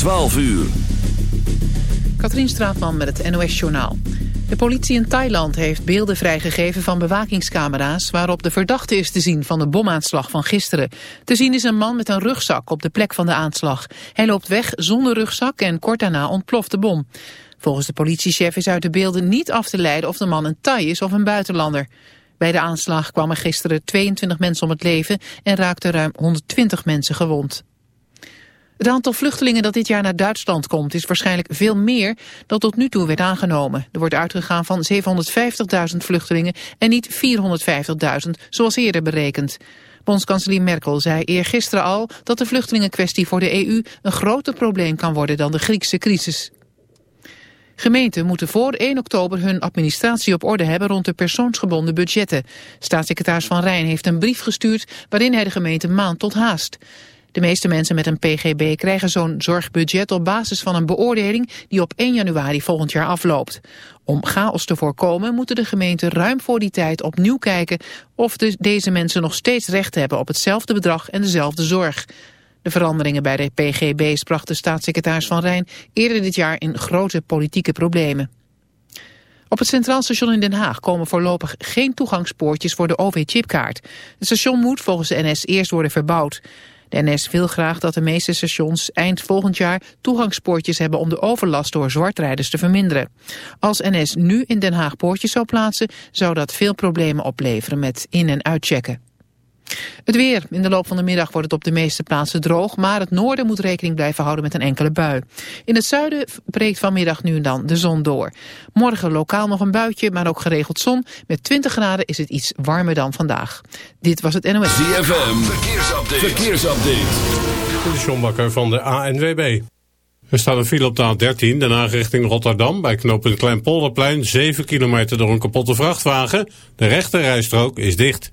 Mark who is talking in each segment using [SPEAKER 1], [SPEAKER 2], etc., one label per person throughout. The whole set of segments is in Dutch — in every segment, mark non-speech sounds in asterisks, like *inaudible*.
[SPEAKER 1] 12 uur.
[SPEAKER 2] Katrien Straatman met het NOS-journaal. De politie in Thailand heeft beelden vrijgegeven van bewakingscamera's... waarop de verdachte is te zien van de bomaanslag van gisteren. Te zien is een man met een rugzak op de plek van de aanslag. Hij loopt weg zonder rugzak en kort daarna ontploft de bom. Volgens de politiechef is uit de beelden niet af te leiden of de man een Thai is of een buitenlander. Bij de aanslag kwamen gisteren 22 mensen om het leven en raakten ruim 120 mensen gewond. Het aantal vluchtelingen dat dit jaar naar Duitsland komt is waarschijnlijk veel meer dan tot nu toe werd aangenomen. Er wordt uitgegaan van 750.000 vluchtelingen en niet 450.000 zoals eerder berekend. Bondskanselier Merkel zei eergisteren al dat de vluchtelingenkwestie voor de EU een groter probleem kan worden dan de Griekse crisis. Gemeenten moeten voor 1 oktober hun administratie op orde hebben rond de persoonsgebonden budgetten. Staatssecretaris Van Rijn heeft een brief gestuurd waarin hij de gemeente maand tot haast. De meeste mensen met een PGB krijgen zo'n zorgbudget op basis van een beoordeling die op 1 januari volgend jaar afloopt. Om chaos te voorkomen moeten de gemeenten ruim voor die tijd opnieuw kijken of de, deze mensen nog steeds recht hebben op hetzelfde bedrag en dezelfde zorg. De veranderingen bij de PGB's brachten staatssecretaris Van Rijn eerder dit jaar in grote politieke problemen. Op het Centraal Station in Den Haag komen voorlopig geen toegangspoortjes voor de OV-chipkaart. Het station moet volgens de NS eerst worden verbouwd. De NS wil graag dat de meeste stations eind volgend jaar toegangspoortjes hebben om de overlast door zwartrijders te verminderen. Als NS nu in Den Haag poortjes zou plaatsen, zou dat veel problemen opleveren met in- en uitchecken. Het weer. In de loop van de middag wordt het op de meeste plaatsen droog, maar het noorden moet rekening blijven houden met een enkele bui. In het zuiden breekt vanmiddag nu en dan de zon door. Morgen lokaal nog een buitje, maar ook geregeld zon. Met 20 graden is het iets warmer dan vandaag. Dit was het NOS.
[SPEAKER 1] ZFM. Verkeersupdate. Verkeersupdate.
[SPEAKER 3] De Sjombakker van de ANWB. Er staat een file op de A13, Den Haag richting Rotterdam... bij knooppunt Kleinpolderplein, 7 kilometer door een kapotte vrachtwagen. De rechte rijstrook is dicht.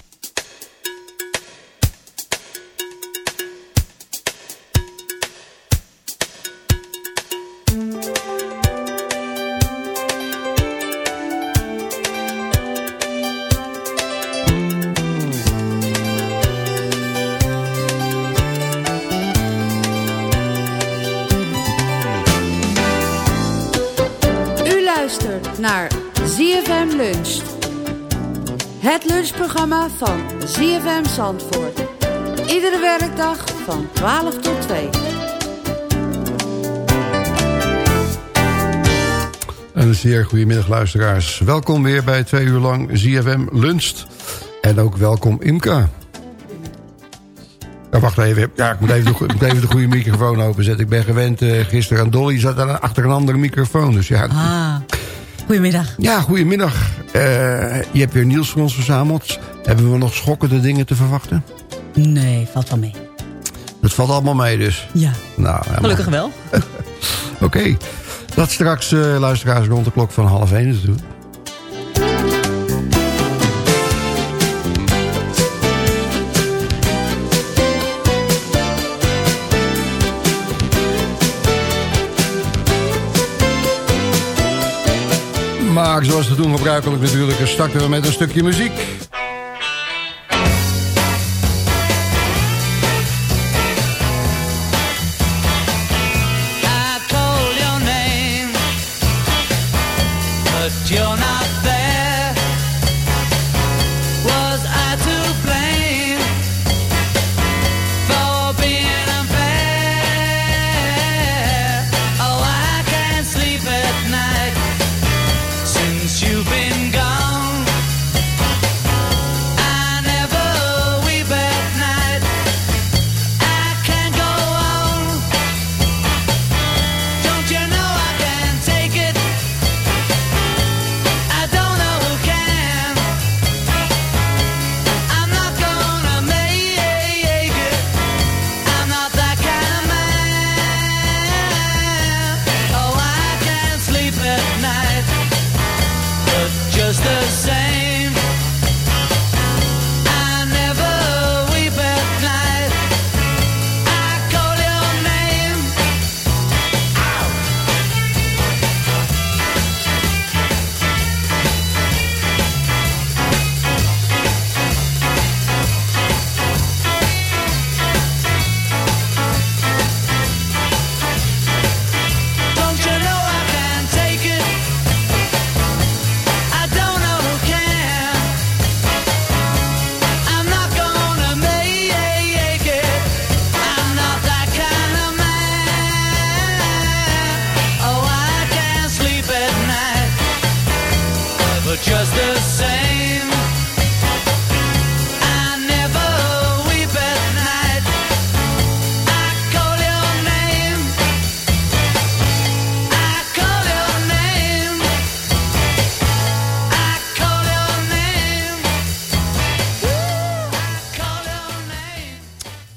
[SPEAKER 4] Het lunchprogramma van ZFM Zandvoort. Iedere werkdag van 12 tot 2.
[SPEAKER 5] Een zeer goedemiddag luisteraars. Welkom weer bij twee uur lang ZFM Luncht. En ook welkom Imka. Ja, wacht even. Ja, ik moet even, de, ik moet even de goede microfoon openzetten. Ik ben gewend, eh, gisteren aan Dolly zat achter een andere microfoon. Dus ja,
[SPEAKER 6] Ah, goedemiddag.
[SPEAKER 5] ja goedemiddag. Eh, je hebt weer Niels voor ons verzameld. Hebben we nog schokkende dingen te verwachten?
[SPEAKER 6] Nee, valt wel mee.
[SPEAKER 5] Het valt allemaal mee dus.
[SPEAKER 6] Ja.
[SPEAKER 5] Nou,
[SPEAKER 6] Gelukkig wel. *laughs*
[SPEAKER 5] Oké. Dat straks, uh, luisteraars, rond de klok van half één is Maar zoals te doen gebruikelijk natuurlijk, starten we met een stukje muziek.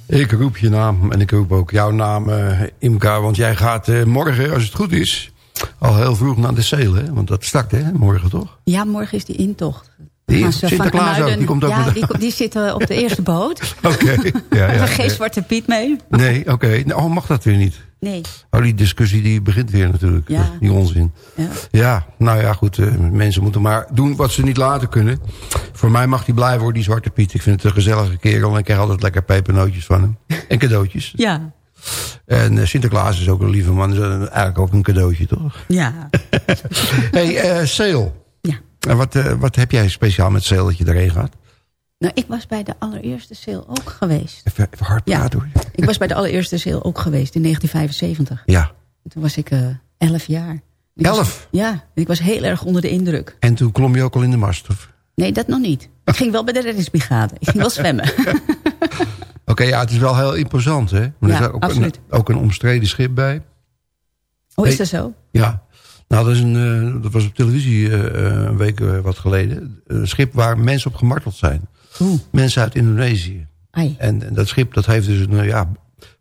[SPEAKER 5] Ik roep je naam en ik roep ook jouw naam, uh, Imka. Want jij gaat uh, morgen, als het goed is, al heel vroeg naar de Zeel. Hè? Want dat start, hè? Morgen toch?
[SPEAKER 6] Ja, morgen is die intocht.
[SPEAKER 5] Die Sinterklaas ook, die komt ook
[SPEAKER 6] ja, die, die zit op de eerste boot. *laughs*
[SPEAKER 5] oké. Okay. Ja, ja, *laughs*
[SPEAKER 6] geen Zwarte Piet mee.
[SPEAKER 5] Nee, oké. Okay. Nou, oh, mag dat weer niet?
[SPEAKER 6] Nee.
[SPEAKER 5] Oh, die discussie die begint weer natuurlijk. Ja. *laughs* Die onzin. Ja. ja, nou ja, goed. Uh, mensen moeten maar doen wat ze niet laten kunnen. Voor mij mag die blijven voor die Zwarte Piet. Ik vind het een gezellige kerel en ik krijg altijd lekker pepernootjes van hem. *laughs* En cadeautjes.
[SPEAKER 6] Ja.
[SPEAKER 5] En uh, Sinterklaas is ook een lieve man. Is eigenlijk ook een cadeautje, toch?
[SPEAKER 6] Ja. *laughs*
[SPEAKER 5] hey, uh, Sale.
[SPEAKER 6] Ja.
[SPEAKER 5] En wat, wat heb jij speciaal met Sale dat je erheen gaat?
[SPEAKER 6] Nou, ik was bij de allereerste sale ook geweest.
[SPEAKER 5] Even, even hard
[SPEAKER 6] ja. *laughs* Ik was bij de allereerste sale ook geweest in 1975.
[SPEAKER 5] Ja.
[SPEAKER 6] En toen was ik uh, elf jaar. Ik
[SPEAKER 5] elf?
[SPEAKER 6] Was, ja, ik was heel erg onder de indruk.
[SPEAKER 5] En toen klom je ook al in de mast? Of?
[SPEAKER 6] Nee, dat nog niet. Ik ging wel bij de reddingsbrigade. Ik ging wel zwemmen. *laughs*
[SPEAKER 5] Oké, okay, ja, het is wel heel imposant, hè?
[SPEAKER 6] Maar ja,
[SPEAKER 5] er is ook
[SPEAKER 6] absoluut.
[SPEAKER 5] Een, ook een omstreden schip bij.
[SPEAKER 6] Hoe is dat zo?
[SPEAKER 5] Ja, nou, dat, is een, uh, dat was op televisie uh, een week wat geleden. Een schip waar mensen op gemarteld zijn.
[SPEAKER 6] Oeh.
[SPEAKER 5] Mensen uit Indonesië. En, en, dat schip dat heeft dus een, ja,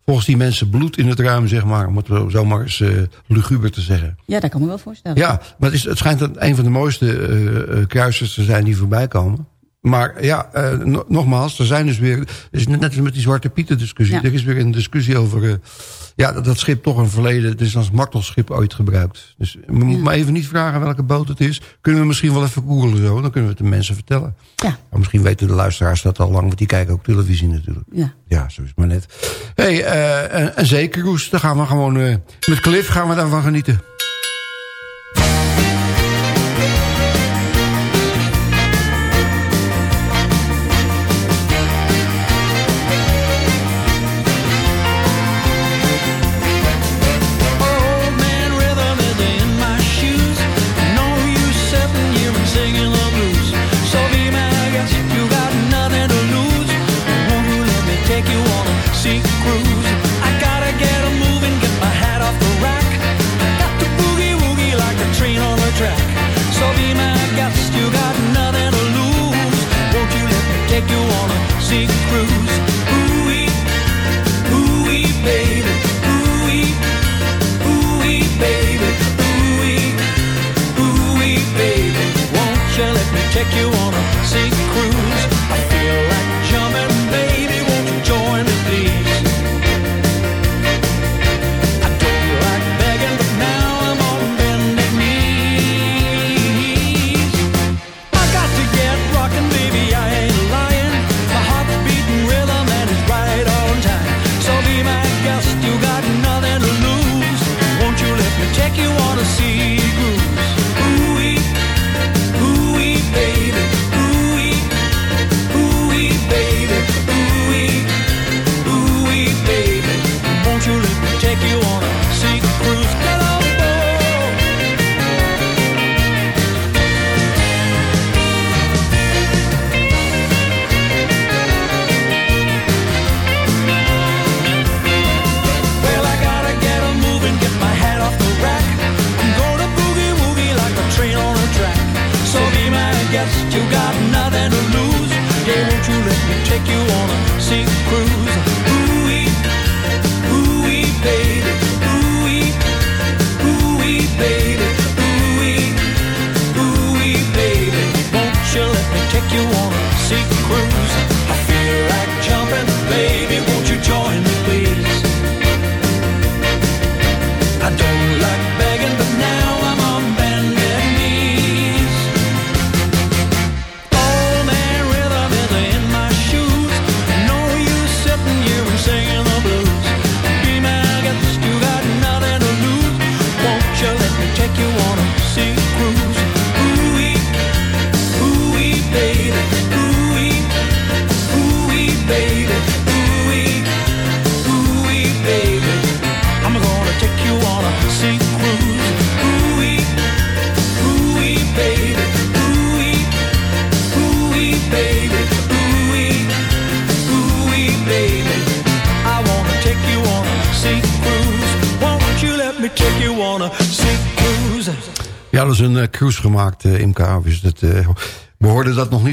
[SPEAKER 5] volgens die mensen bloed in het ruim, zeg maar. Om het zomaar eens uh, luguber te zeggen.
[SPEAKER 6] Ja, dat kan me wel voorstellen.
[SPEAKER 5] Ja, maar het, is, het schijnt een van de mooiste uh, kruisers te zijn die voorbij komen. Maar ja, uh, no nogmaals, er zijn dus weer... Is net als met die Zwarte Pieten discussie.
[SPEAKER 6] Ja.
[SPEAKER 5] Er is weer een discussie over... Uh, ja, dat, dat schip toch een verleden... Het is als martelschip ooit gebruikt. Dus we moeten ja. maar even niet vragen welke boot het is. Kunnen we misschien wel even googlen zo. Dan kunnen we het de mensen vertellen.
[SPEAKER 6] Ja.
[SPEAKER 5] Maar misschien weten de luisteraars dat al lang. Want die kijken ook televisie natuurlijk.
[SPEAKER 6] Ja,
[SPEAKER 5] ja zo is het maar net. hey, uh, en, en zeker Roes. Daar gaan we gewoon... Met Cliff gaan we daarvan genieten.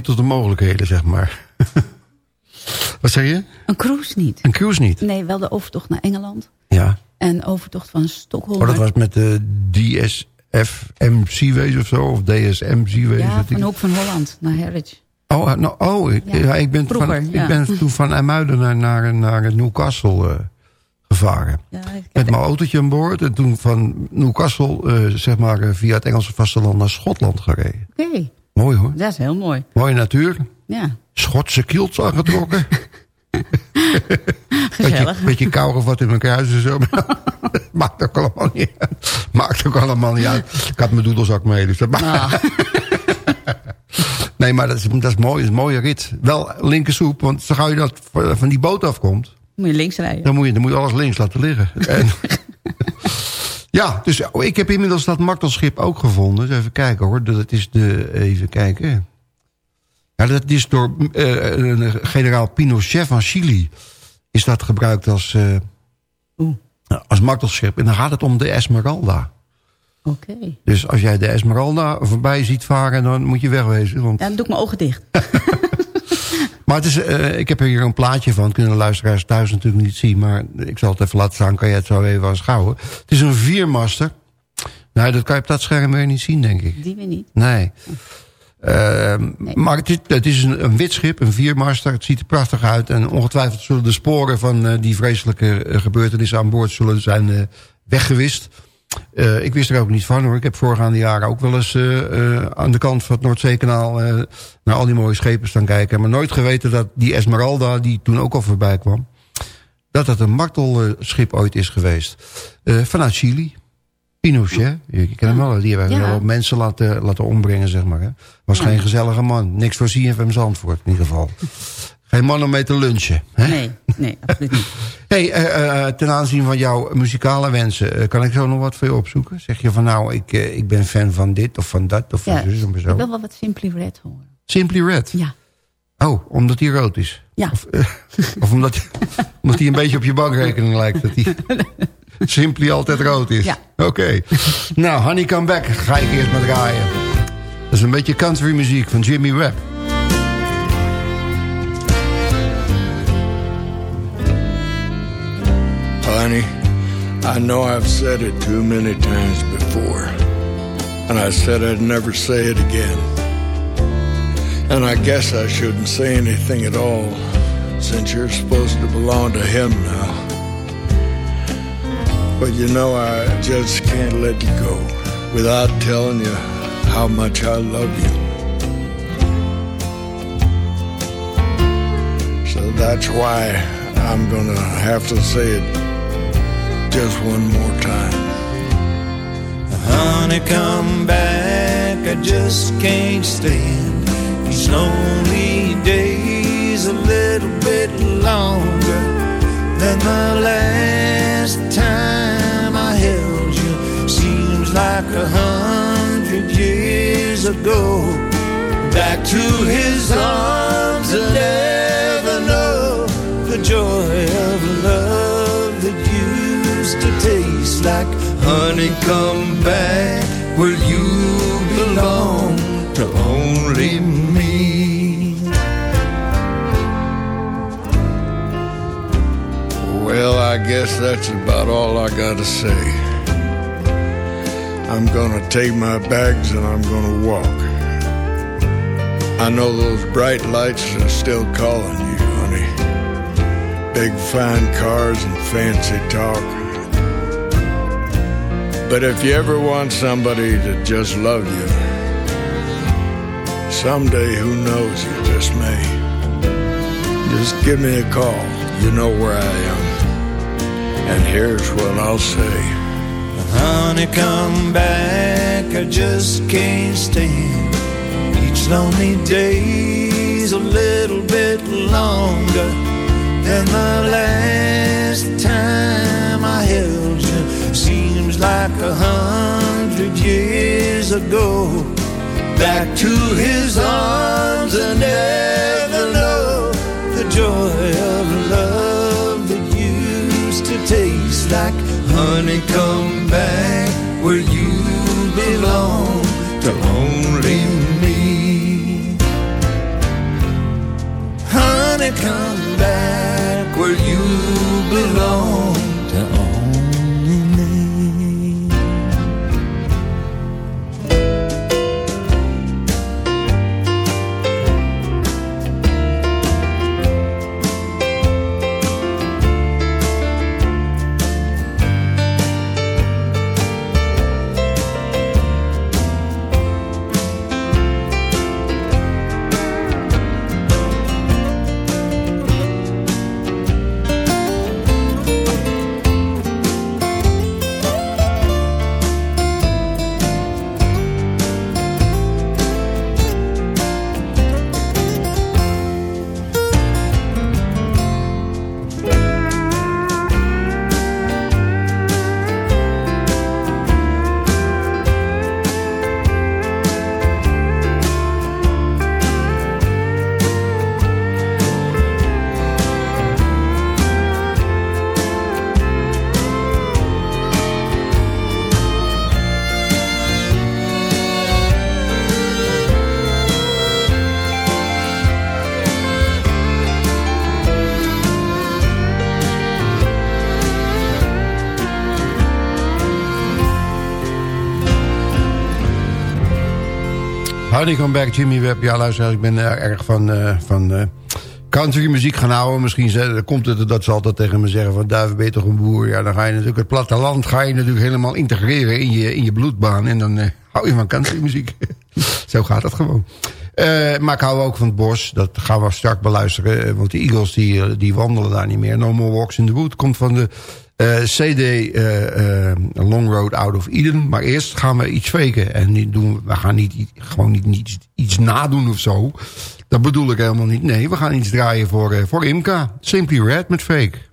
[SPEAKER 5] Niet tot de mogelijkheden, zeg maar. *laughs* Wat zeg je?
[SPEAKER 6] Een cruise niet.
[SPEAKER 5] Een cruise niet?
[SPEAKER 6] Nee, wel de overtocht naar Engeland.
[SPEAKER 5] Ja.
[SPEAKER 6] En overtocht van Stockholm.
[SPEAKER 5] Oh, dat was met de DSFM Seaways of zo? Of DSM Seaways?
[SPEAKER 6] Ja, van Hoek van Holland naar Harwich.
[SPEAKER 5] Oh, nou, oh ik, ja. ik, ben, van, ja. ik ben toen van IJmuiden naar, naar, naar Newcastle uh, gevaren. Ja, met mijn autootje aan boord. En toen van Newcastle uh, zeg maar, via het Engelse vasteland naar Schotland gereden.
[SPEAKER 6] Oké. Okay.
[SPEAKER 5] Mooi hoor.
[SPEAKER 6] Dat is heel mooi.
[SPEAKER 5] Mooie natuur.
[SPEAKER 6] Ja.
[SPEAKER 5] Schotse kielts aangetrokken. *laughs*
[SPEAKER 6] Gezellig.
[SPEAKER 5] Beetje, beetje kou gevat in mijn kruis en zo. *laughs* maakt ook allemaal niet uit. Maakt ook allemaal niet uit. Ik had mijn doedelzak mee. Dus dat ah. *laughs* nee, maar dat is, dat is mooi. Dat is een mooie rit. Wel linkersoep, want zo gauw je dat van die boot afkomt...
[SPEAKER 6] Moet je links rijden.
[SPEAKER 5] Dan moet je, dan moet je alles links laten liggen. en, ja, dus ik heb inmiddels dat martelschip ook gevonden. Dus even kijken hoor. Dat is de, even kijken. Ja, dat is door uh, generaal Pinochet van Chili. Is dat gebruikt als, uh, als martelschip. En dan gaat het om de Esmeralda.
[SPEAKER 6] Oké.
[SPEAKER 5] Dus als jij de Esmeralda voorbij ziet varen, dan moet je wegwezen. Want...
[SPEAKER 6] Ja, dan doe ik mijn ogen dicht. *laughs*
[SPEAKER 5] maar het is, uh, ik heb hier een plaatje van. Kunnen de luisteraars thuis natuurlijk niet zien. Maar ik zal het even laten staan. Kan je het zo even aanschouwen. Het is een viermaster. Nou, dat kan je op dat scherm weer niet zien, denk ik.
[SPEAKER 6] Die weer niet?
[SPEAKER 5] Nee. Uh, nee. Maar het is, het is een, een, wit schip, een viermaster. Het ziet er prachtig uit. En ongetwijfeld zullen de sporen van uh, die vreselijke uh, gebeurtenissen aan boord zullen zijn weggewist. Ik wist er ook niet van hoor. Ik heb voorgaande jaren ook wel eens aan de kant van het Noordzeekanaal naar al die mooie schepen staan kijken. Maar nooit geweten dat die Esmeralda, die toen ook al voorbij kwam, dat dat een martelschip ooit is geweest. vanuit Chili. Pinochet, je kent hem wel, die hebben wel mensen laten, laten ombrengen, zeg maar. Hè. Was geen gezellige man. Niks voor CFM Zandvoort, in ieder geval. Geen man om mee te lunchen. Hè?
[SPEAKER 6] Nee, nee, absoluut niet. *laughs*
[SPEAKER 5] hey, uh, uh, ten aanzien van jouw muzikale wensen, uh, kan ik zo nog wat voor je opzoeken? Zeg je van nou, ik, ik ben fan van dit of van dat of van
[SPEAKER 6] ja,
[SPEAKER 5] zus of zo?
[SPEAKER 6] Ik wil wel wat Simply Red horen.
[SPEAKER 5] Simply Red?
[SPEAKER 6] Ja.
[SPEAKER 5] Oh, omdat hij rood is?
[SPEAKER 6] Ja.
[SPEAKER 5] Of, *laughs* of omdat, *laughs* omdat hij een beetje op je bankrekening lijkt. Dat hij... Simply altijd rood is.
[SPEAKER 6] Ja.
[SPEAKER 5] Oké. Okay. nou, Honey Come Back ga ik eerst maar draaien. Dat is een beetje country muziek van Jimmy Webb.
[SPEAKER 7] Honey, I know I've said it too many times before. And I said I'd never say it again. And I guess I shouldn't say anything at all, since you're supposed to belong to him now. But you know, I just can't let you go without telling you how much I love you. So that's why I'm gonna have to say it just one more time.
[SPEAKER 8] Honey, come back, I just can't stand these lonely days a little bit longer than the last time I held you. Seems like a hundred years ago. Back to his arms and never know the joy of love like honey. Come back where you belong to only me.
[SPEAKER 7] Well, I guess that's about all I gotta say. I'm gonna take my bags and I'm gonna walk. I know those bright lights are still calling you, honey. Big fine cars and fancy talk. But if you ever want somebody to just love you, someday who knows you just may. Just give me a call. You know where I am. And here's what I'll say.
[SPEAKER 8] Honey, come back, I just can't stand Each lonely day's a little bit longer Than the last time I held like a hundred years ago Back to his arms and never know The joy of love that used to taste like Honey, come back where you belong to only me. Honey, come
[SPEAKER 5] Honey Back, Jimmy Webb. Ja, luister, ik ben erg van, uh, van uh, country muziek gaan houden. Misschien ze, komt het dat ze altijd tegen me zeggen van... Duiven, ben je toch een boer? Ja, dan ga je natuurlijk het platteland ga je natuurlijk helemaal integreren in je, in je bloedbaan. En dan hou je van country muziek. *laughs* Zo gaat het gewoon. maar ik hou ook van het bos. Dat gaan we straks beluisteren. Want de Eagles die, die wandelen daar niet meer. No More Walks in the Wood komt van de CD uh, uh, Long Road Out of Eden. Maar eerst gaan we iets faken. En niet doen, we gaan niet, gewoon niet, niet iets nadoen of zo. Dat bedoel ik helemaal niet. Nee, we gaan iets draaien voor, voor Imka. Simply Red met Fake.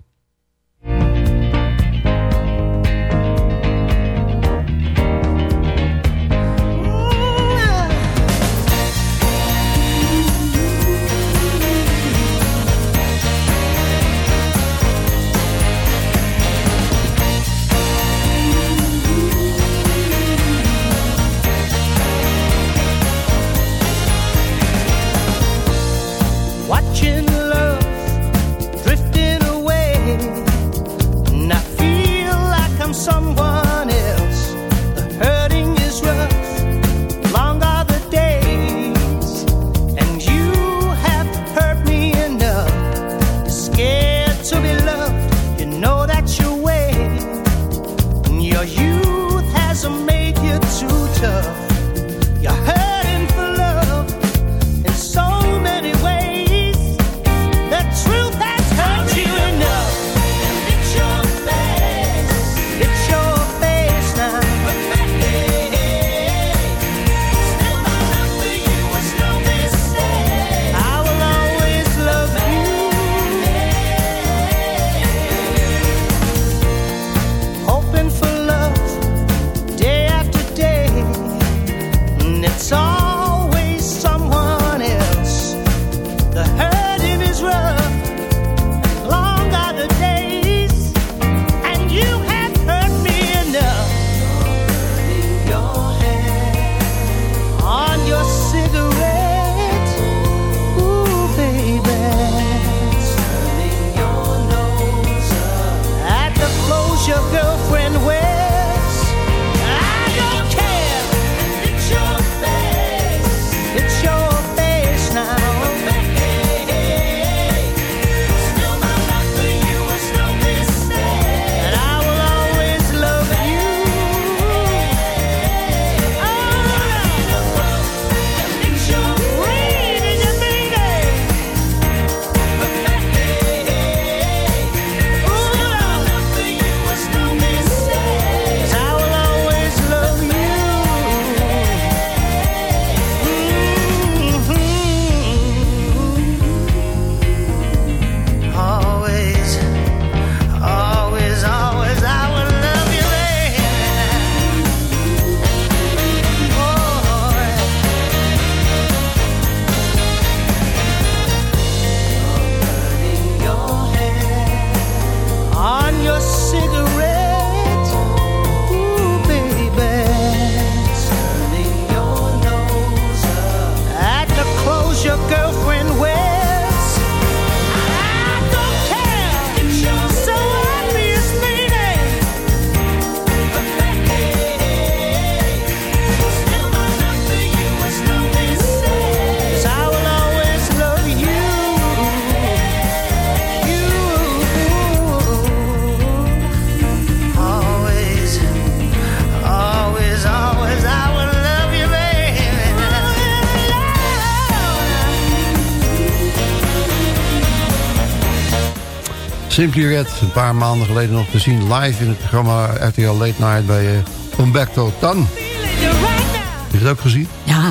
[SPEAKER 5] Simply Red, een paar maanden geleden nog te zien live in het programma RTL Late Night bij uh, Umberto Tan. Heb je het ook gezien?
[SPEAKER 6] Ja,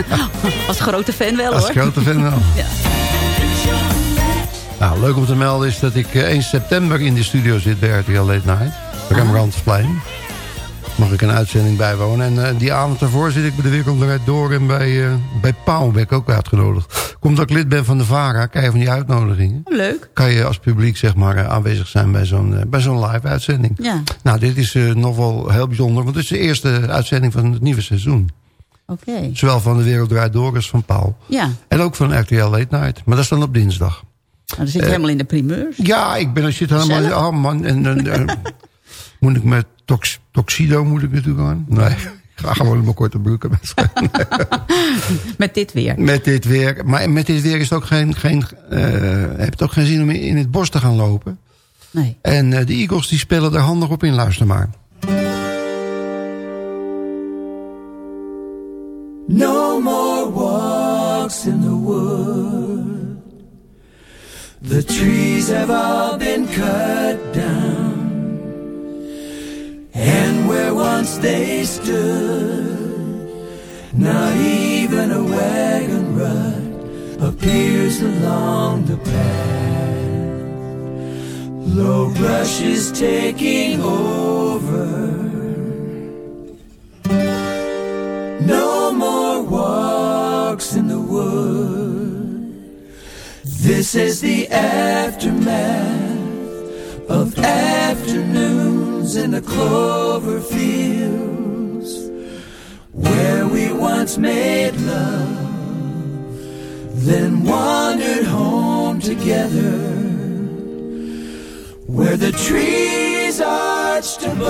[SPEAKER 6] *laughs* als grote fan wel hoor.
[SPEAKER 5] Als grote fan wel. Ja. Nou, leuk om te melden is dat ik 1 september in de studio zit bij RTL Late Night. Rembrandtsplein mag ik een uitzending bijwonen. En uh, die avond daarvoor zit ik bij de Wereld Door en bij, uh, bij Pauw ben ik ook uitgenodigd. Komt dat ik lid ben van de VARA, krijg je van die uitnodigingen.
[SPEAKER 6] Leuk.
[SPEAKER 5] Kan je als publiek zeg maar uh, aanwezig zijn bij zo'n bij zo'n live uitzending.
[SPEAKER 6] Ja.
[SPEAKER 5] Nou, dit is nog wel heel bijzonder, want het is de eerste uitzending van het nieuwe seizoen.
[SPEAKER 6] Oké. Okay.
[SPEAKER 5] Zowel van de Wereld Door als van Pauw.
[SPEAKER 6] Ja.
[SPEAKER 5] En ook van RTL Late Night, maar dat is dan op dinsdag.
[SPEAKER 6] Nou, dan zit je helemaal in de primeurs.
[SPEAKER 5] Ja, ik ben, er zit helemaal... Oh man, en, en *laughs* moet ik met tox, Toxido moet ik natuurlijk aan? Nee, ik ga gewoon in mijn korte broeken. *laughs*
[SPEAKER 6] met dit weer?
[SPEAKER 5] Met dit weer. Maar met dit weer is het ook geen, geen, uh, heb het ook geen zin om in het bos te gaan lopen.
[SPEAKER 6] Nee.
[SPEAKER 5] En uh, de Eagles die spelen er handig op in, luister maar.
[SPEAKER 8] No more walks in the wood. The trees have all been cut down. And where once they stood, not even a wagon rut appears along the path. Low brush is taking over. No more walks in the wood. This is the aftermath of in the clover fields where we once made love, then wandered home together, where the trees arched above,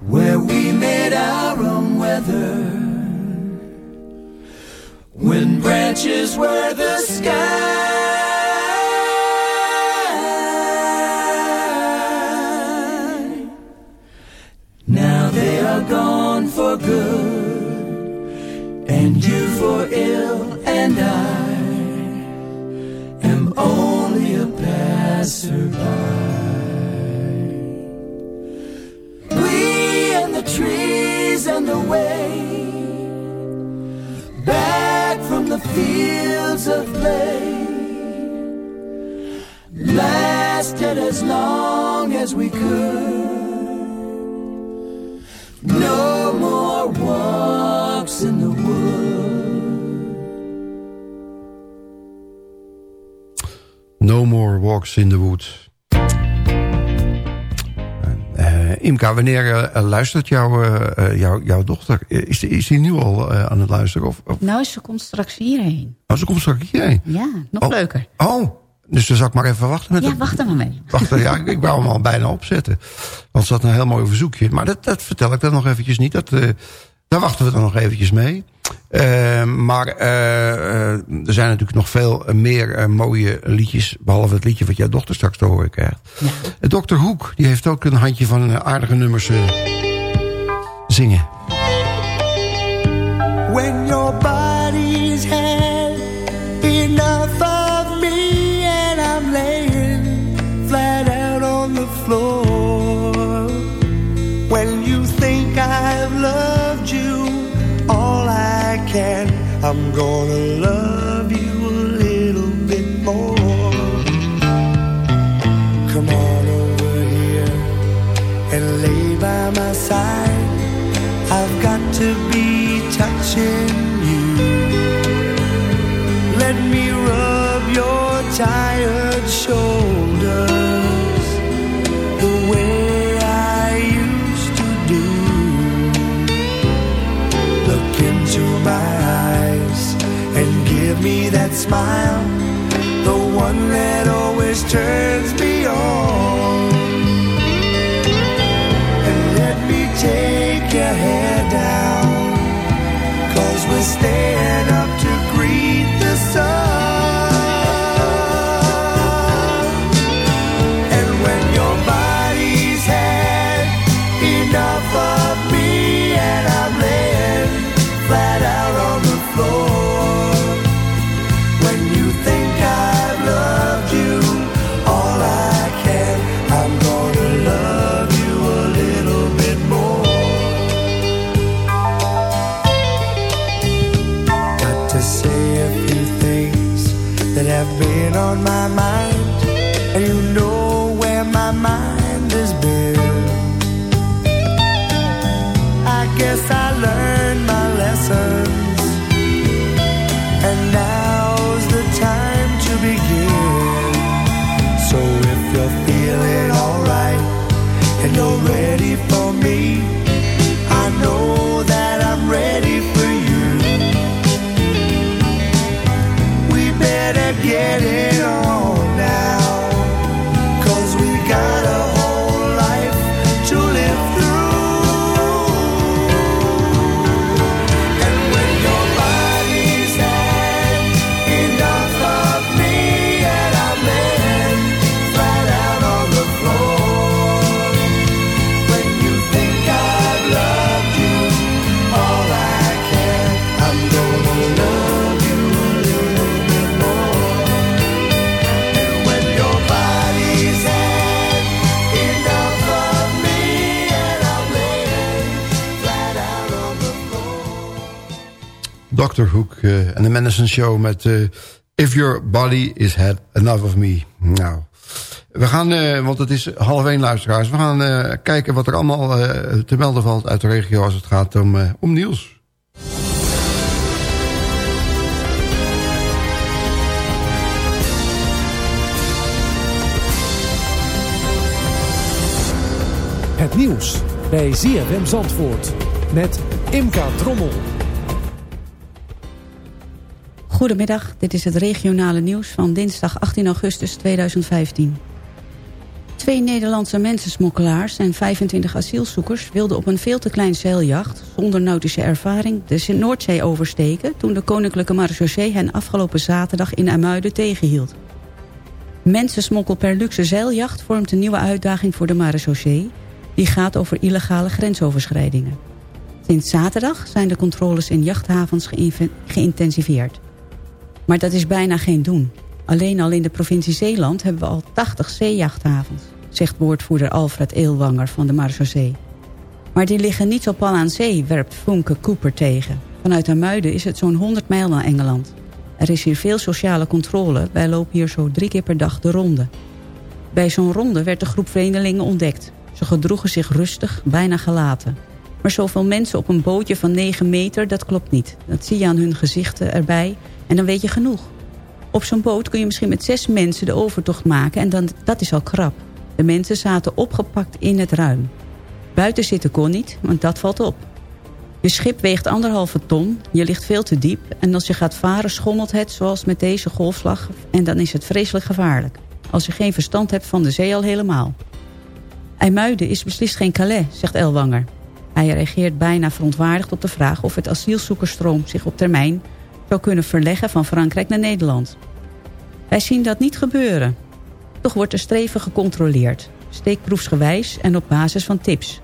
[SPEAKER 8] where we made our own weather when branches were the sky. Trees and way back from the fields of play lasted as long as we could. No more walks in the wood.
[SPEAKER 5] No more walks in the woods. Uh, Imka, wanneer uh, luistert jouw, uh, jou, jouw dochter? Is, is die nu al aan het luisteren? Of, of,
[SPEAKER 6] Nou, ze komt straks hierheen.
[SPEAKER 5] Oh, ze komt straks hierheen?
[SPEAKER 6] Ja, nog
[SPEAKER 5] oh.
[SPEAKER 6] leuker.
[SPEAKER 5] Oh, dus dan zal ik maar even wachten met
[SPEAKER 6] Ja, wacht er maar mee.
[SPEAKER 5] Wacht, ja, ik wou hem al bijna opzetten. Want ze had een heel mooi verzoekje. Maar dat, dat vertel ik dan nog eventjes niet. Dat, daar wachten we dan nog eventjes mee. Uh, maar uh, uh, er zijn natuurlijk nog veel meer mooie liedjes... behalve het liedje wat jouw dochter straks te horen krijgt.
[SPEAKER 6] Ja.
[SPEAKER 5] Dr. Hoek die heeft ook een handje van aardige nummers zingen.
[SPEAKER 8] When smile The one that always turns me on. And let me take your hair down Cause we're staying on my
[SPEAKER 5] Hoek eh, en de Madison Show met eh, If Your Body Is Had Enough of Me. Nou, we gaan, eh, want het is half één luisteraars... we gaan kijken wat er allemaal te melden valt uit de regio... als het gaat om, om nieuws.
[SPEAKER 9] Het nieuws bij ZFM Zandvoort met Imka Drommel.
[SPEAKER 6] Goedemiddag, dit is het regionale nieuws van dinsdag 18 augustus 2015. Twee Nederlandse mensensmokkelaars en 25 asielzoekers... wilden op een veel te klein zeiljacht, zonder nautische ervaring... de Noordzee oversteken toen de Koninklijke Marechaussee... hen afgelopen zaterdag in Amuiden tegenhield. Mensensmokkel per luxe zeiljacht vormt een nieuwe uitdaging voor de Marechaussee... die gaat over illegale grensoverschrijdingen. Sinds zaterdag zijn de controles in jachthavens geïntensiveerd. Maar dat is bijna geen doen. Alleen al in de provincie Zeeland hebben we al 80 zeejachthavens... zegt woordvoerder Alfred Eelwanger van de Marechaussee. Maar die liggen niet zo pal aan zee, werpt Funke Cooper tegen. Vanuit Amuiden is het zo'n 100 mijl naar Engeland. Er is hier veel sociale controle. Wij lopen hier zo drie keer per dag de ronde. Bij zo'n ronde werd de groep vreemdelingen ontdekt. Ze gedroegen zich rustig, bijna gelaten. Maar zoveel mensen op een bootje van 9 meter, dat klopt niet. Dat zie je aan hun gezichten erbij en dan weet je genoeg. Op zo'n boot kun je misschien met zes mensen de overtocht maken... en dan, dat is al krap. De mensen zaten opgepakt in het ruim. Buiten zitten kon niet, want dat valt op. Je schip weegt anderhalve ton, je ligt veel te diep... en als je gaat varen schommelt het zoals met deze golfslag... en dan is het vreselijk gevaarlijk. Als je geen verstand hebt van de zee al helemaal. IJmuiden is beslist geen Calais, zegt Elwanger. Hij reageert bijna verontwaardigd op de vraag... of het asielzoekersstroom zich op termijn zou kunnen verleggen van Frankrijk naar Nederland. Wij zien dat niet gebeuren. Toch wordt er streven gecontroleerd. Steekproefsgewijs en op basis van tips.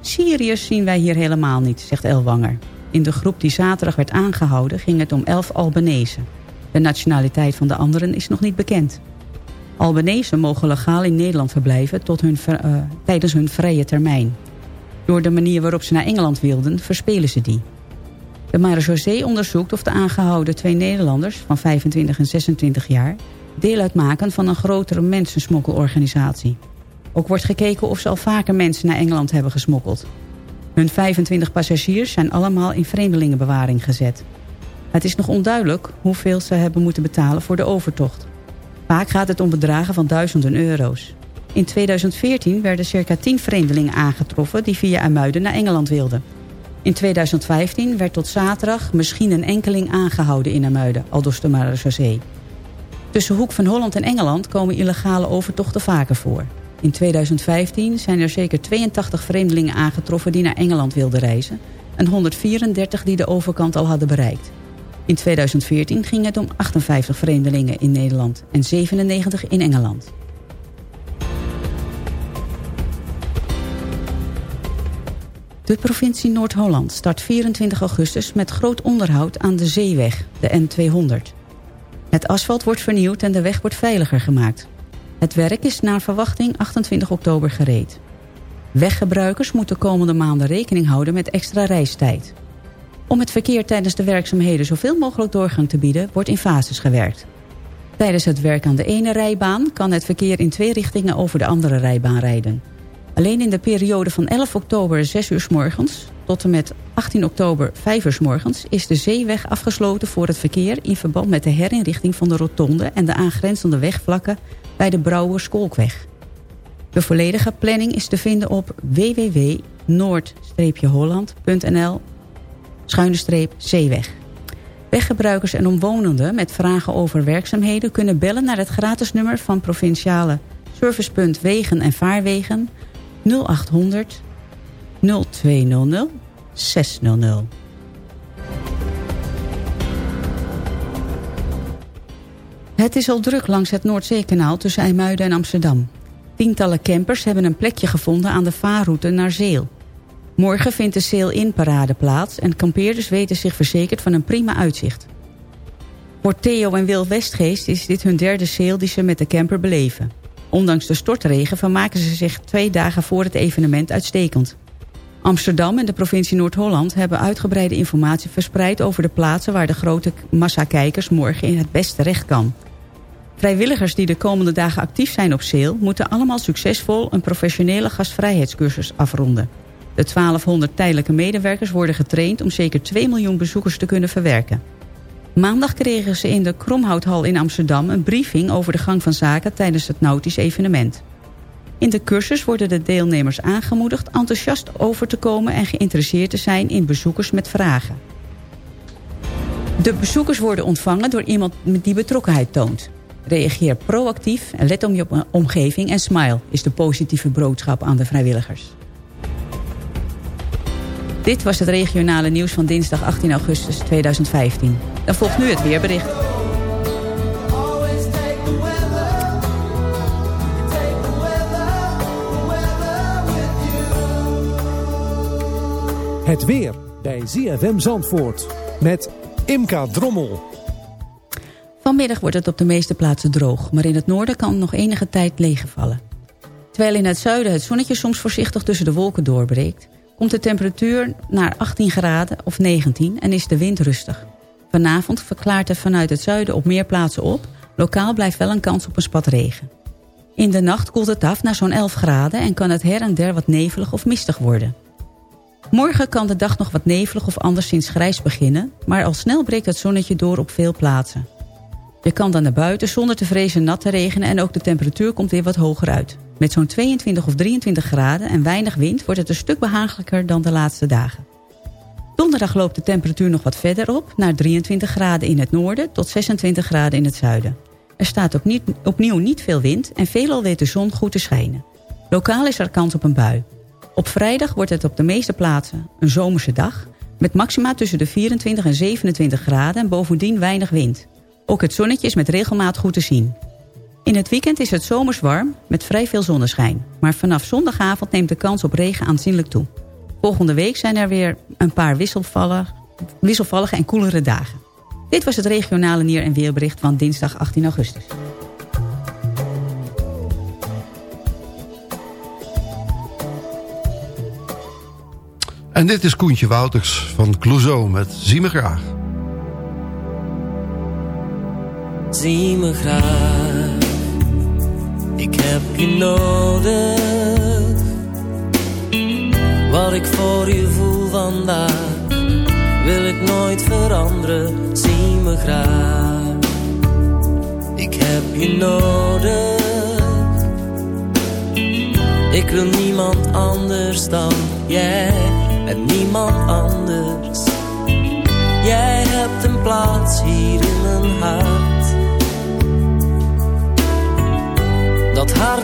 [SPEAKER 6] Syriërs zien wij hier helemaal niet, zegt Elwanger. In de groep die zaterdag werd aangehouden ging het om elf Albanese. De nationaliteit van de anderen is nog niet bekend. Albanese mogen legaal in Nederland verblijven tot hun, eh, tijdens hun vrije termijn. Door de manier waarop ze naar Engeland wilden, verspelen ze die. De marechaussee onderzoekt of de aangehouden twee Nederlanders... van 25 en 26 jaar... deel uitmaken van een grotere mensensmokkelorganisatie. Ook wordt gekeken of ze al vaker mensen naar Engeland hebben gesmokkeld. Hun 25 passagiers zijn allemaal in vreemdelingenbewaring gezet. Het is nog onduidelijk hoeveel ze hebben moeten betalen voor de overtocht. Vaak gaat het om bedragen van duizenden euro's. In 2014 werden circa 10 vreemdelingen aangetroffen... die via Amuiden naar Engeland wilden. In 2015 werd tot zaterdag misschien een enkeling aangehouden in Amuiden, aldus de Marechaussee. Tussen Hoek van Holland en Engeland komen illegale overtochten vaker voor. In 2015 zijn er zeker 82 vreemdelingen aangetroffen die naar Engeland wilden reizen... en 134 die de overkant al hadden bereikt. In 2014 ging het om 58 vreemdelingen in Nederland en 97 in Engeland. De provincie Noord-Holland start 24 augustus met groot onderhoud aan de zeeweg, de N200. Het asfalt wordt vernieuwd en de weg wordt veiliger gemaakt. Het werk is naar verwachting 28 oktober gereed. Weggebruikers moeten komende maanden rekening houden met extra reistijd. Om het verkeer tijdens de werkzaamheden zoveel mogelijk doorgang te bieden... wordt in fases gewerkt. Tijdens het werk aan de ene rijbaan kan het verkeer in twee richtingen over de andere rijbaan rijden. Alleen in de periode van 11 oktober 6 uur s morgens tot en met 18 oktober 5 uur s morgens is de zeeweg afgesloten voor het verkeer in verband met de herinrichting van de rotonde en de aangrenzende wegvlakken bij de Brouwerskolkweg. De volledige planning is te vinden op www.noord-holland.nl zeeweg. Weggebruikers en omwonenden met vragen over werkzaamheden... kunnen bellen naar het gratis nummer van Provinciale Servicepunt Wegen en Vaarwegen 0800 0200 600. Het is al druk langs het Noordzeekanaal tussen IJmuiden en Amsterdam. Tientallen campers hebben een plekje gevonden aan de vaarroute naar Zeel. Morgen vindt de Sail-in-parade plaats... en kampeerders weten zich verzekerd van een prima uitzicht. Voor Theo en Wil Westgeest is dit hun derde sail die ze met de camper beleven. Ondanks de stortregen vermaken ze zich twee dagen voor het evenement uitstekend. Amsterdam en de provincie Noord-Holland hebben uitgebreide informatie verspreid... over de plaatsen waar de grote massa kijkers morgen in het best terecht kan. Vrijwilligers die de komende dagen actief zijn op Sail... moeten allemaal succesvol een professionele gastvrijheidscursus afronden. De 1200 tijdelijke medewerkers worden getraind om zeker 2 miljoen bezoekers te kunnen verwerken. Maandag kregen ze in de Kromhouthal in Amsterdam een briefing over de gang van zaken tijdens het nautisch evenement. In de cursus worden de deelnemers aangemoedigd enthousiast over te komen en geïnteresseerd te zijn in bezoekers met vragen. De bezoekers worden ontvangen door iemand die betrokkenheid toont. Reageer proactief en let op je omgeving en smile is de positieve boodschap aan de vrijwilligers. Dit was het regionale nieuws van dinsdag 18 augustus 2015. Dan volgt nu het weerbericht.
[SPEAKER 9] Het weer bij ZFM Zandvoort met Imka Drommel.
[SPEAKER 6] Vanmiddag wordt het op de meeste plaatsen droog, maar in het noorden kan nog enige tijd leegvallen. Terwijl in het zuiden het zonnetje soms voorzichtig tussen de wolken doorbreekt komt de temperatuur naar 18 graden of 19 en is de wind rustig. Vanavond verklaart het vanuit het zuiden op meer plaatsen op. Lokaal blijft wel een kans op een spat regen. In de nacht koelt het af naar zo'n 11 graden en kan het her en der wat nevelig of mistig worden. Morgen kan de dag nog wat nevelig of anderszins grijs beginnen... maar al snel breekt het zonnetje door op veel plaatsen. Je kan dan naar buiten zonder te vrezen nat te regenen... en ook de temperatuur komt weer wat hoger uit. Met zo'n 22 of 23 graden en weinig wind wordt het een stuk behagelijker dan de laatste dagen. Donderdag loopt de temperatuur nog wat verder op... naar 23 graden in het noorden tot 26 graden in het zuiden. Er staat niet, opnieuw niet veel wind en veelal weet de zon goed te schijnen. Lokaal is er kans op een bui. Op vrijdag wordt het op de meeste plaatsen een zomerse dag... met maxima tussen de 24 en 27 graden en bovendien weinig wind. Ook het zonnetje is met regelmaat goed te zien. In het weekend is het zomers warm met vrij veel zonneschijn. Maar vanaf zondagavond neemt de kans op regen aanzienlijk toe. Volgende week zijn er weer een paar wisselvallige, wisselvallige en koelere dagen. Dit was het regionale nier- en weerbericht van dinsdag 18 augustus.
[SPEAKER 5] En dit is Koentje Wouters van Clouseau met Zie me graag.
[SPEAKER 10] Zie me graag ik heb je nodig. Wat ik voor je voel vandaag, wil ik nooit veranderen. Zie me graag. Ik heb je nodig. Ik wil niemand anders dan jij en niemand anders. Jij hebt een plaats hier in mijn hart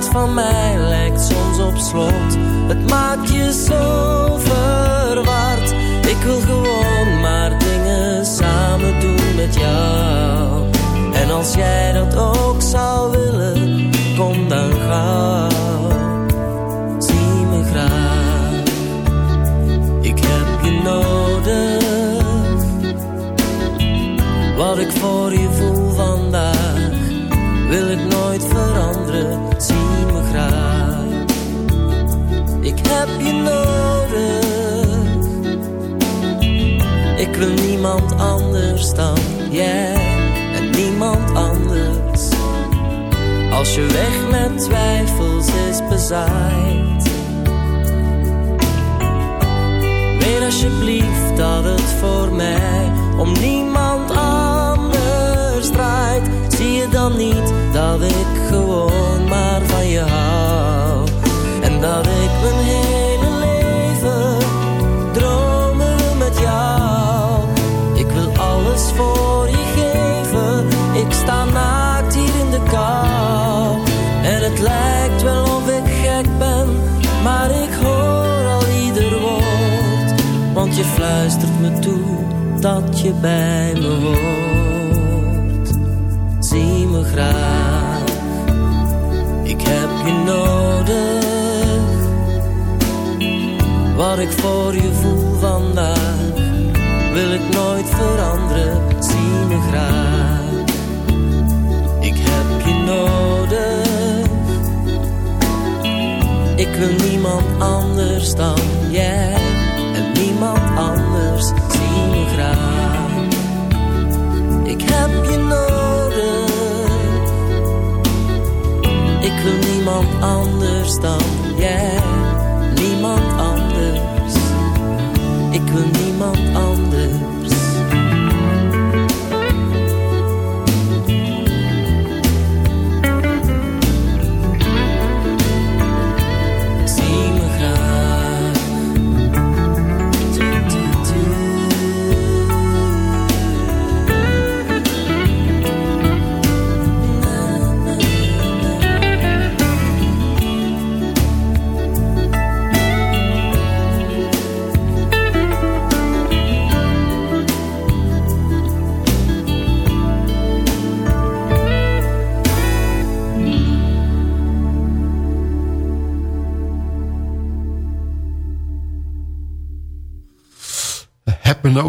[SPEAKER 10] van mij lijkt soms op slot. Het maakt je zo verward. Ik wil gewoon maar dingen samen doen met jou. En als jij dat ook zou willen, kom dan dan jij en niemand anders. Als je weg met twijfels is bezaaid. Weet alsjeblieft dat het voor mij om niemand anders draait. Zie je dan niet dat ik gewoon dat je bij me hoort. Zie me graag, ik heb je nodig. Wat ik voor je voel vandaag, wil ik nooit veranderen. Zie me graag, ik heb je nodig. Ik wil niemand anders dan jij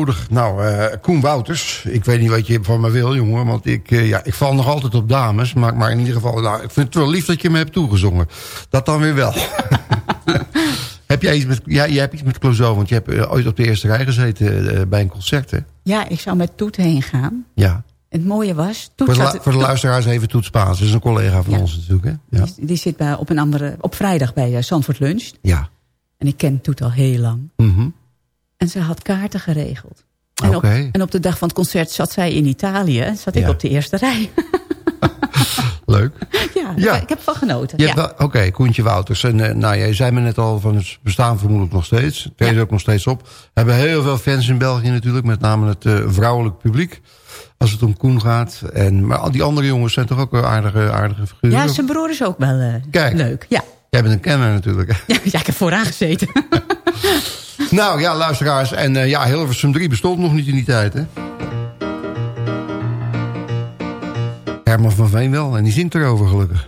[SPEAKER 10] nodig.
[SPEAKER 5] Nou, eh, Koen Wouters. Ik weet niet wat je van me wil, jongen. Want ik, eh, ja, ik val nog altijd op dames. Maar, maar in ieder geval, nou, ik vind het wel lief dat je me hebt toegezongen. Dat dan weer wel. *laughs* heb jij iets met, ja, jij hebt iets met Clouseau. Want je hebt eh, ooit op de eerste rij gezeten bij een concert, hè?
[SPEAKER 6] Ja, ik zou met Toet heen gaan.
[SPEAKER 5] Ja.
[SPEAKER 6] Het mooie was... Toet
[SPEAKER 5] Voor de, voor de luisteraars even Toet Spaans. Dat is een collega van ons natuurlijk, hè? Ja.
[SPEAKER 6] Die, die zit bij, op, een andere, op vrijdag bij uh, Lunch.
[SPEAKER 5] Ja.
[SPEAKER 6] En ik ken Toet al heel lang.
[SPEAKER 5] Mhm.
[SPEAKER 6] En ze had kaarten geregeld. En, op,
[SPEAKER 5] Oké.
[SPEAKER 6] en op de dag van het concert zat zij in Italië. En zat ik op de eerste rij. *laughs*
[SPEAKER 5] Leuk. *laughs*
[SPEAKER 6] ja,
[SPEAKER 5] Ja.
[SPEAKER 6] ik heb ervan genoten. Ja.
[SPEAKER 5] Oké, Koentje Wouters. En, eh, nou, jij zei me net al van het bestaan vermoedelijk nog steeds. Treedt ook nog steeds op. We hebben heel veel fans in België natuurlijk. Met name het eh, vrouwelijk publiek. Als het om Koen gaat. En, maar al die andere jongens zijn toch ook wel aardige, aardige figuren.
[SPEAKER 6] ja, zijn broer is ook wel eh,
[SPEAKER 5] Kijk.
[SPEAKER 6] leuk. Ja.
[SPEAKER 5] Jij bent een kenner natuurlijk.
[SPEAKER 6] Ja, *laughs* ja, ik heb vooraan gezeten.
[SPEAKER 5] Nou ja, luisteraars. En eh, ja, Hilversum 3 bestond nog niet in die tijd, hè? Herman van Veen wel. En die zingt erover gelukkig.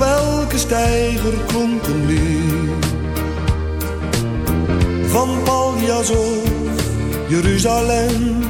[SPEAKER 11] Op elke steiger klonk een lied. Van Paljas of Jeruzalem.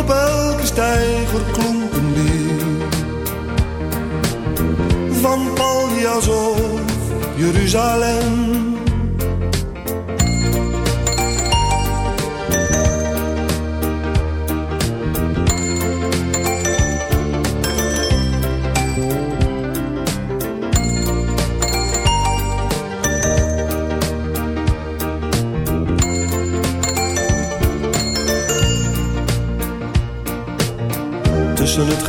[SPEAKER 11] Op elke stijger klonk een. Van Paljas of Jeruzalem.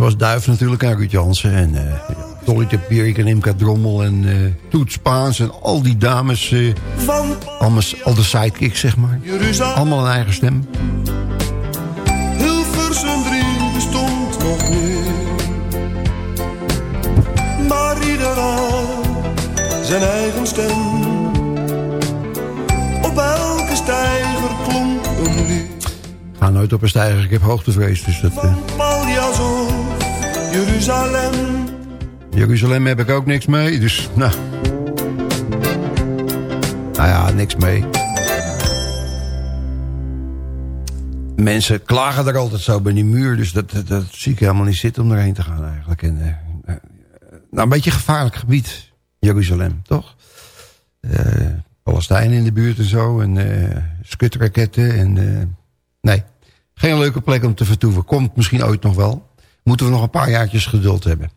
[SPEAKER 5] Zoals Duif natuurlijk, en Ruud Jansen en uh, Dolly de Pierik en Imka Drommel en uh, Toet Spaans en al die dames. Uh, allemaal, al de sidekicks, zeg maar. Allemaal een eigen stem. Nooit op een stijger, ik heb hoogtevrees. Dus dat,
[SPEAKER 11] of Jeruzalem.
[SPEAKER 5] Jeruzalem heb ik ook niks mee, dus nou. Nou ja, niks mee. Mensen klagen er altijd zo bij die muur, dus dat, dat, dat zie ik helemaal niet zitten om erheen te gaan eigenlijk. En, uh, uh, nou, een beetje gevaarlijk gebied, Jeruzalem, toch? Uh, Palestijnen in de buurt en zo, en skutraketten en... nee, geen leuke plek om te vertoeven. Komt misschien ooit nog wel. Moeten we nog een paar jaartjes geduld hebben.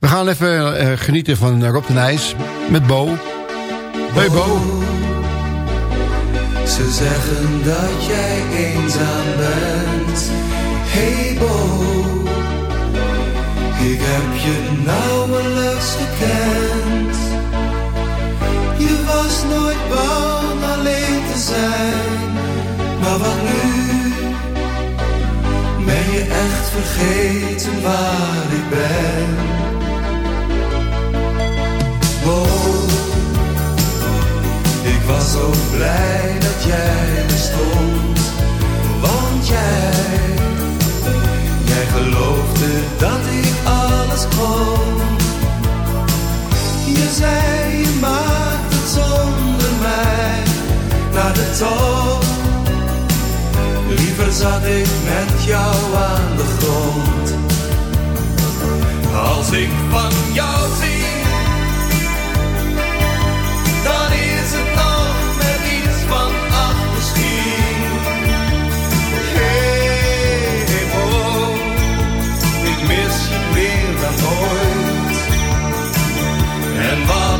[SPEAKER 5] We gaan even uh, genieten van Rob de Nijs met Bo. Hey Bo.
[SPEAKER 8] Ze zeggen dat jij eenzaam bent. Hey Bo. Ik heb je nauwelijks gekend. Je was nooit bang alleen te zijn. Maar wat nu? Vergeten waar ik ben? Oh, ik was zo blij dat jij bestond. Want jij, jij geloofde dat ik alles kon. Je zei je maakt het zonder mij naar de top. Liever zat ik met jou aan de grond. Als ik van jou zie, dan is het nog met iets van ach misschien. Hey, hey oh, ik mis je meer dan ooit. En wat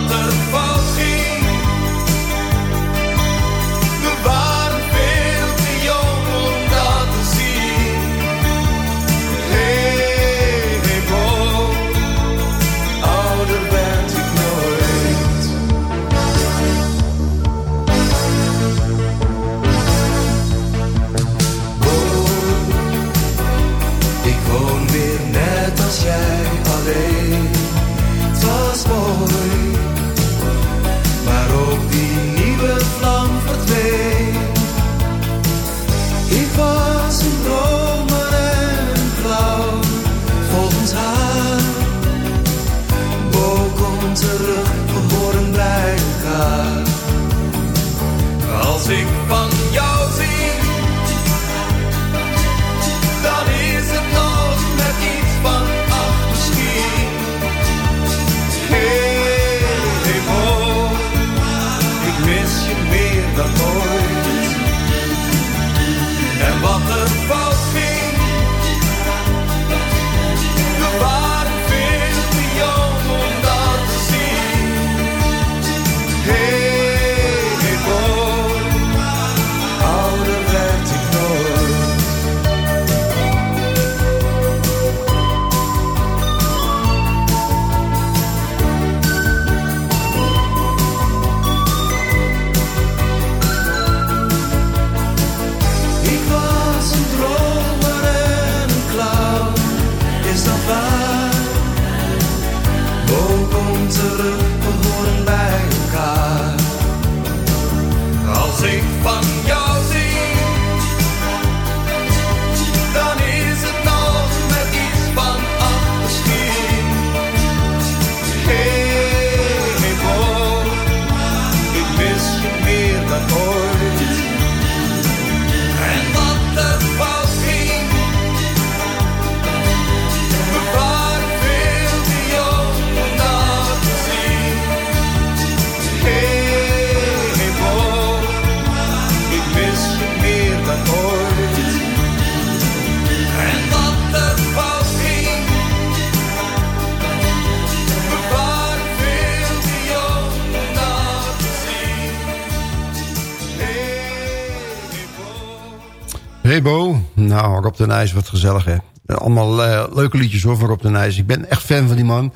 [SPEAKER 5] nou Rob de Nijs, wat gezellig hè. Allemaal eh, leuke liedjes hoor van Rob de Nijs. Ik ben echt fan van die man.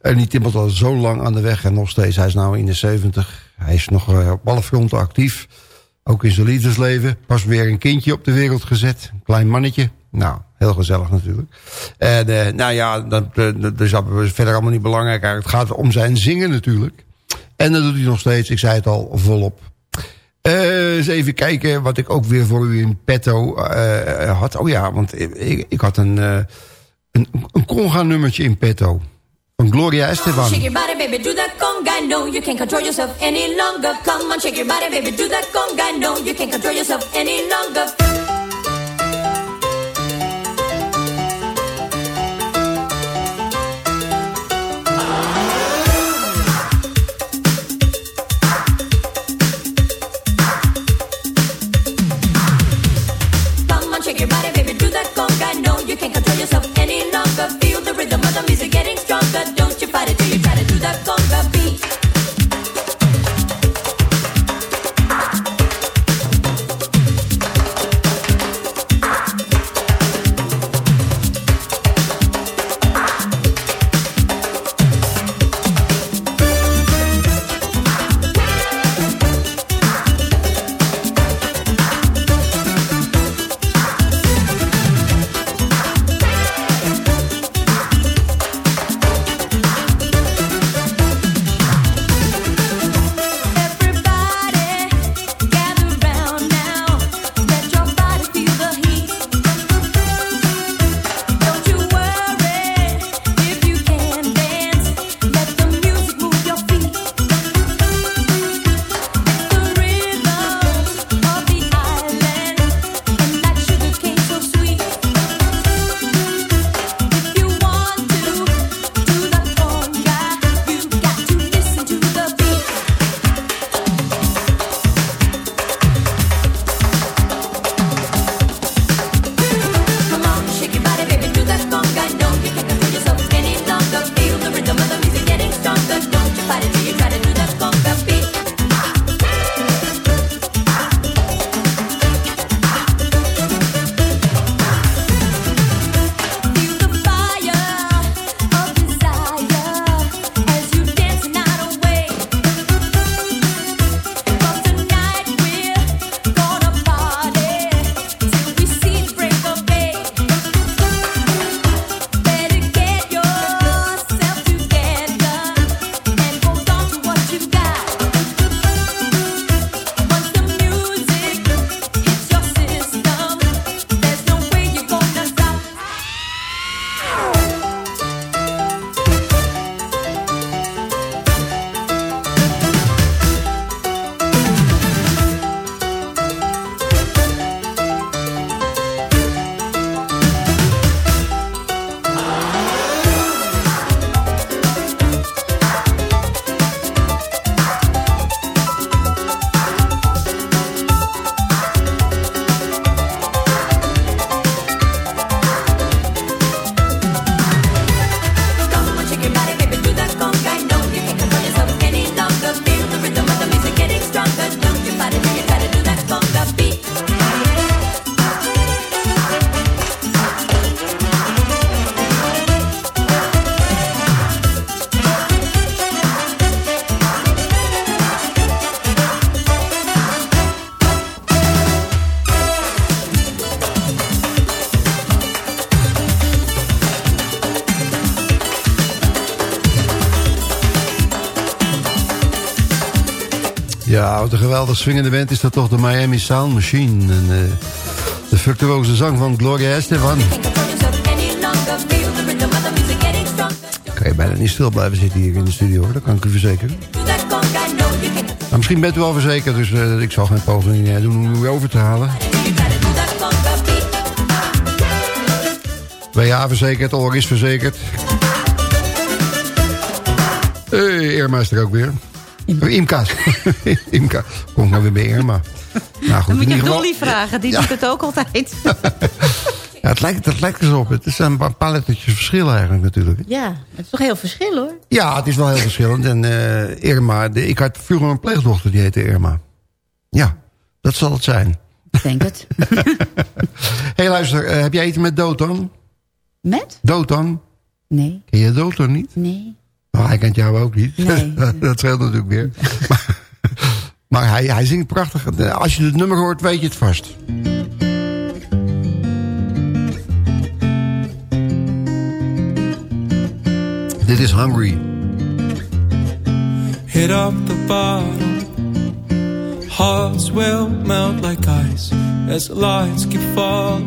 [SPEAKER 5] En die timmert al zo lang aan de weg en nog steeds. Hij is nou in de 70. Hij is nog eh, op alle fronten actief. Ook in zijn liefdesleven. Pas weer een kindje op de wereld gezet. Een klein mannetje. Nou, heel gezellig natuurlijk. En eh, nou ja, dat, eh, dat is verder allemaal niet belangrijk. Het gaat om zijn zingen natuurlijk. En dat doet hij nog steeds, ik zei het al, volop. Eh, eens even kijken wat ik ook weer voor u in petto eh, had. Oh ja, want ik, ik had een, eh, een, een conga-nummertje in petto. Van Gloria Esteban.
[SPEAKER 12] Shake your body, baby, do that conga. No, you can't control yourself any longer. Come on, shake your body, baby, do that conga. No, you can't control yourself any longer. Longer. Feel the rhythm of the music getting stronger. Don't you fight it till you try to do that conga beat.
[SPEAKER 5] Geweldig swingende band is dat toch de Miami Sound Machine. En, uh, de fructuoze zang van Gloria Estefan. Kan je bijna niet stil blijven zitten hier in de studio, hoor. dat kan ik u verzekeren. Maar misschien bent u al verzekerd, dus uh, ik zal geen poging doen om u over te halen. WA verzekerd, Or is verzekerd. Hey, Irma is er ook weer. Imka. Imka. *laughs* Imka. Kom nou weer bij Irma.
[SPEAKER 6] Nou, goed, Dan moet je Dolly vragen, die doet het ook altijd. *laughs*
[SPEAKER 5] ja, het lijkt, het lijkt eens op. Het zijn een paar lettertjes verschil eigenlijk natuurlijk.
[SPEAKER 6] Ja, het is toch heel verschil hoor.
[SPEAKER 5] Ja, het is wel heel verschillend. En uh, Irma, de, ik had vroeger een pleegdochter die heette Irma. Ja, dat zal het zijn.
[SPEAKER 6] Ik denk het.
[SPEAKER 5] Hé *laughs* hey, luister, uh, heb jij iets met Dotan?
[SPEAKER 6] Met?
[SPEAKER 5] Dotan?
[SPEAKER 6] Nee.
[SPEAKER 5] Ken je Dotan niet?
[SPEAKER 6] Nee.
[SPEAKER 5] Nou, hij kent jou ook niet.
[SPEAKER 6] Nee. *laughs*
[SPEAKER 5] dat scheelt natuurlijk weer. maar, *laughs* maar hij, hij zingt prachtig. Als je het nummer hoort, weet je het vast. Dit is Hungry.
[SPEAKER 13] Hit up the bottom Hearts will melt like ice As the lights keep falling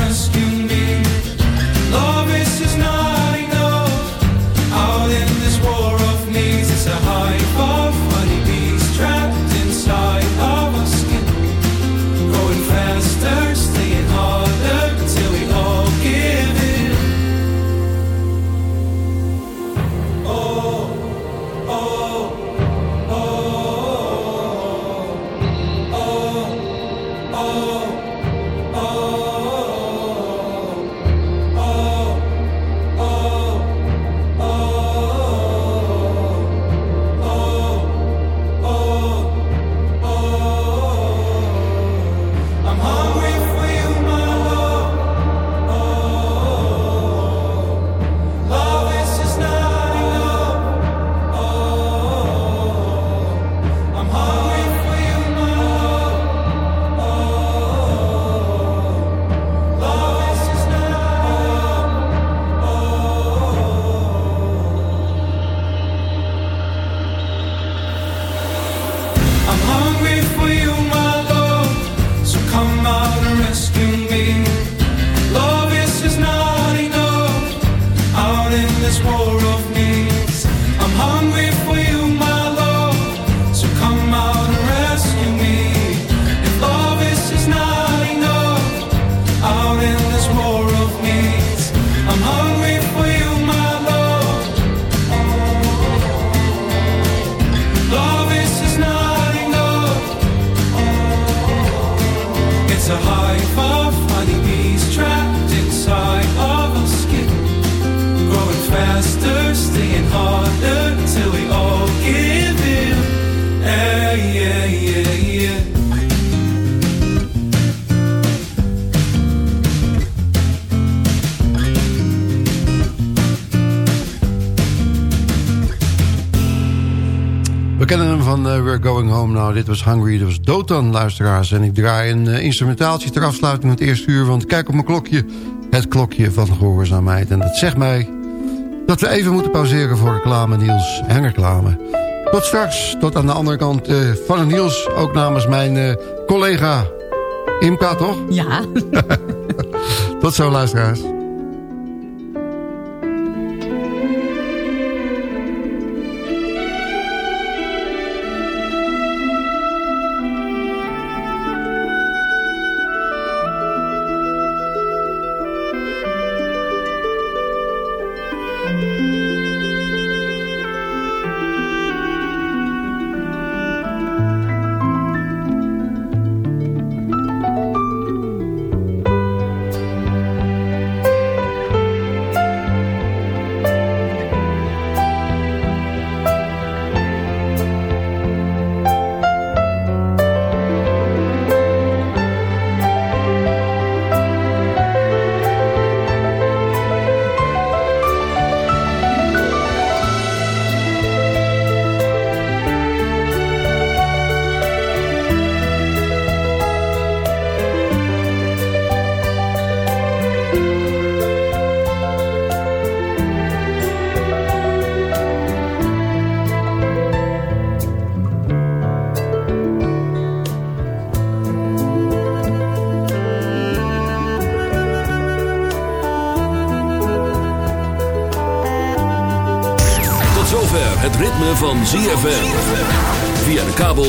[SPEAKER 5] uh, We're Going Home Now. Dit was Hungry, dit was Dotan, luisteraars. En ik draai een uh, instrumentaaltje ter afsluiting van het eerste uur... want kijk op mijn klokje, het klokje van gehoorzaamheid. En dat zegt mij dat we even moeten pauzeren voor reclame, Niels. En reclame. Tot straks, tot aan de andere kant uh, van het Niels. Ook namens mijn collega Imka, toch?
[SPEAKER 6] Ja. *laughs*
[SPEAKER 5] tot zo, luisteraars.